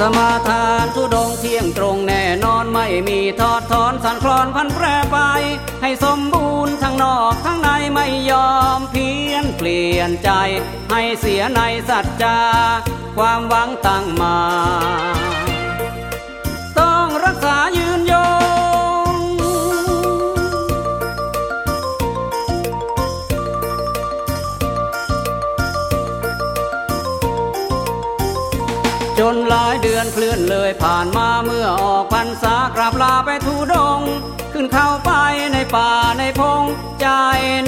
สมาทานทุดงเที่ยงตรงแน่นอนไม่มีทอดถอนสันคลอนพันแปรไป ให้สมบูรณ์ทั้งนอกทั้งในไม่ยอมเพี้ยนเปลี่ยนใจ ให้เสียในสัจจา ความหวังตั้งมา ต้องรักษายื จนหลายเดือนเคลื่อนเลยผ่านมาเมื่อออกพรรษากราบลาไปทุดง ขึ้นเข้าไปในป่าในพง ใจ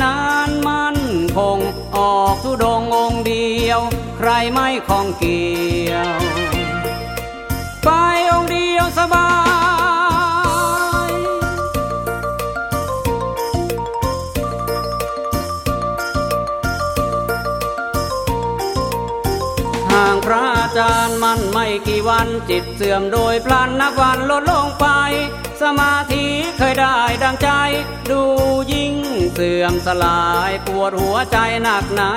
นานมั่นคง ออกทุดงองเดียว ใครไม่ของเกี่ยว ไปองเดียวสบาย ห่างพระอาจารย์มันไม่กี่วันจิตเสื่อมโดยพลันนับวันลดลงไป สมาธิเคยได้ดังใจ ดูยิ่งเสื่อมสลายปวดหัวใจหนักหนา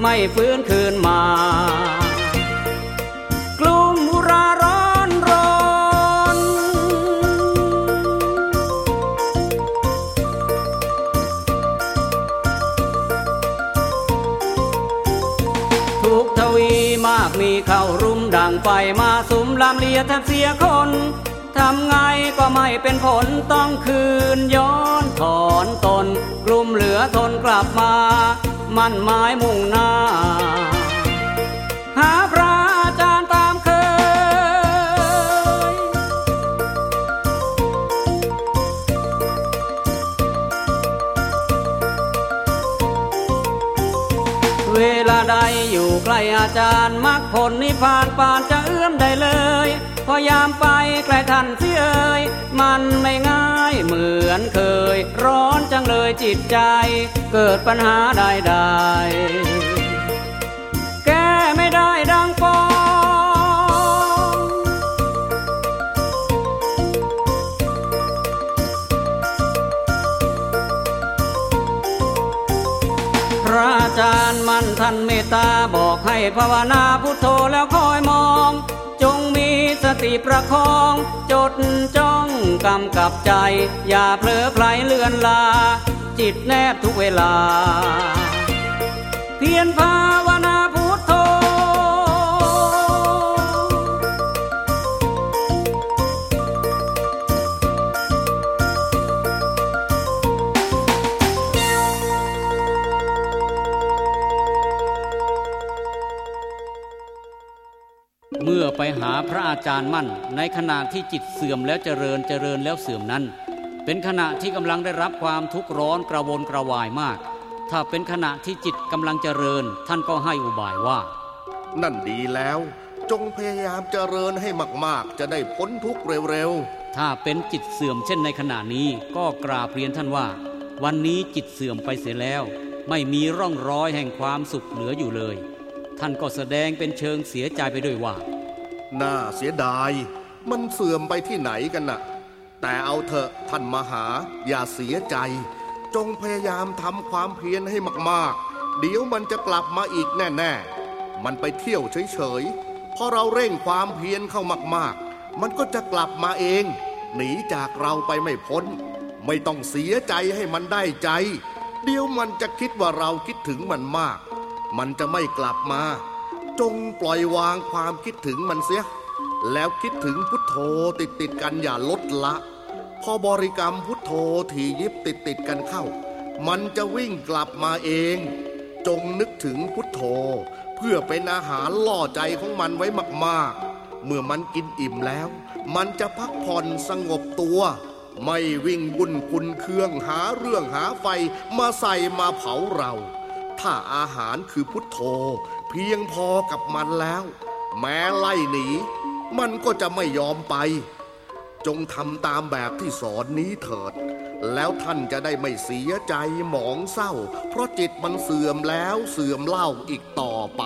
ไม่ฟื้นคืนมากลุ่มอุราร้อนรนทุก มากมีเข้ารุมดังไฟมาสุมลามเลียแทบเสียคนทำไงก็ไม่เป็นผลต้องคืนย้อนถอนตน กลุ่มเหลือทนกลับมา มั่นหมายมุ่งหน้า เวลาใดอยู่ใกล้อาจารย์มักผลนิพพานปานจะเอื้อมได้เลยพอยามไปใกล้ท่านเสียเอ่ยมันไม่ง่ายเหมือนเคย ร้อนจังเลยจิตใจ เกิดปัญหาใดๆ จารย์มันท่านเมตตาบอกให้ภาวนาพุทโธแล้วคอยมอง จงมีสติประคอง จดจ้องกำกับใจ อย่าเผลอไผลเลือนลา จิตแนบทุกเวลา เพียรภาว เมื่อไปหาพระอาจารย์มั่น ในขณะที่จิตเสื่อมแล้วเจริญเจริญแล้วเสื่อมนั้น เป็นขณะที่กำลังได้รับความทุกข์ร้อนกระวนกระวายมาก ถ้าเป็นขณะที่จิตกำลังเจริญ ท่านก็ให้อุบายว่า นั่นดีแล้ว จงพยายามเจริญให้มากๆ จะได้พ้นทุกข์เร็วถ้าเป็นจิตเสื่อมเช่นในขณะนี้ก็กราบเรียนท่านว่า วันนี้จิตเสื่อมไปเสียแล้ว ไม่มีร่องรอยแห่งความสุขเหลืออยู่เลยท่านก็แสดงเป็นเชิงเสียใจไปด้วยว่าๆ น่าเสียดาย มันเสื่อมไปที่ไหนกันน่ะ แต่เอาเถอะท่านมหา อย่าเสียใจ จงพยายามทำความเพียรให้มากๆ เดี๋ยวมันจะกลับมาอีกแน่ๆ มันไปเที่ยวเฉยๆ พอเราเร่งความเพียรเข้ามากๆ มันก็จะกลับมาเอง หนีจากเราไปไม่พ้น ไม่ต้องเสียใจให้มันได้ใจ เดี๋ยวมันจะคิดว่าเราคิดถึงมันมาก มันจะไม่กลับมา จงปล่อยวางความคิดถึงมันเสีย แล้วคิดถึงพุทโธติดติดกันอย่าลดละ พอบริกรรมพุทโธทียิบติดติดกันเข้า มันจะวิ่งกลับมาเอง จงนึกถึงพุทโธ เพื่อเป็นอาหารล่อใจของมันไว้มากๆ เมื่อมันกินอิ่มแล้ว มันจะพักผ่อนสงบตัว ไม่วิ่งวุ่นคุณเครื่องหาเรื่องหาไฟมาใส่มาเผาเรา ถ้าอาหารคือพุทโธ เพียงพอกับมันแล้ว แม้ไล่หนี มันก็จะไม่ยอมไป จงทำตามแบบที่สอนนี้เถิด แล้วท่านจะได้ไม่เสียใจหมองเศร้า เพราะจิตมันเสื่อมแล้วเสื่อมเล่าอีกต่อไป